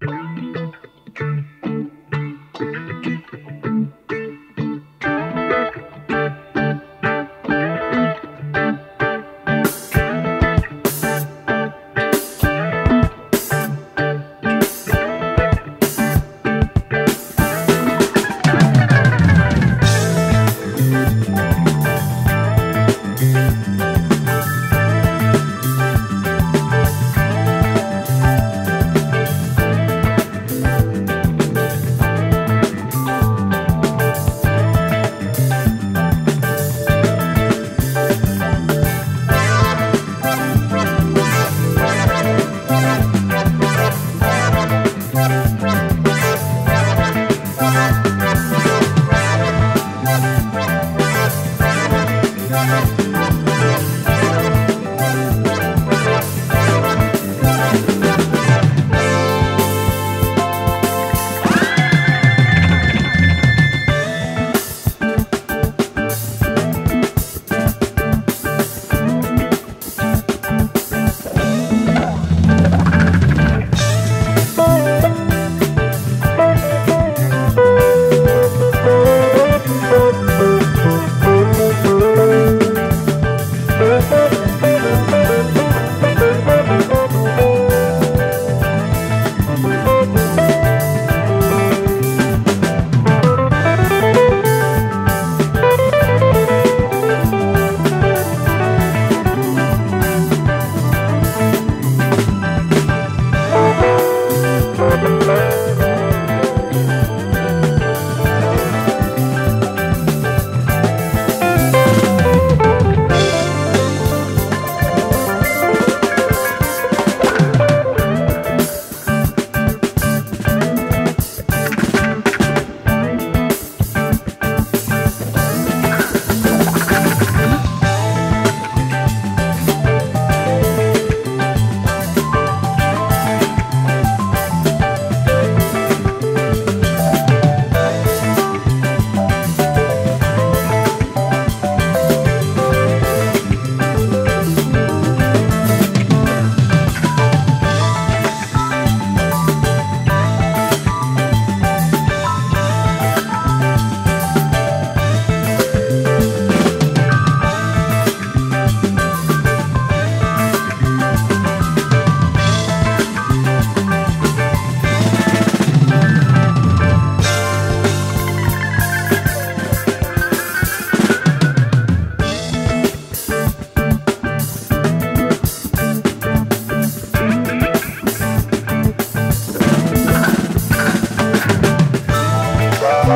Thank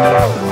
Tchau.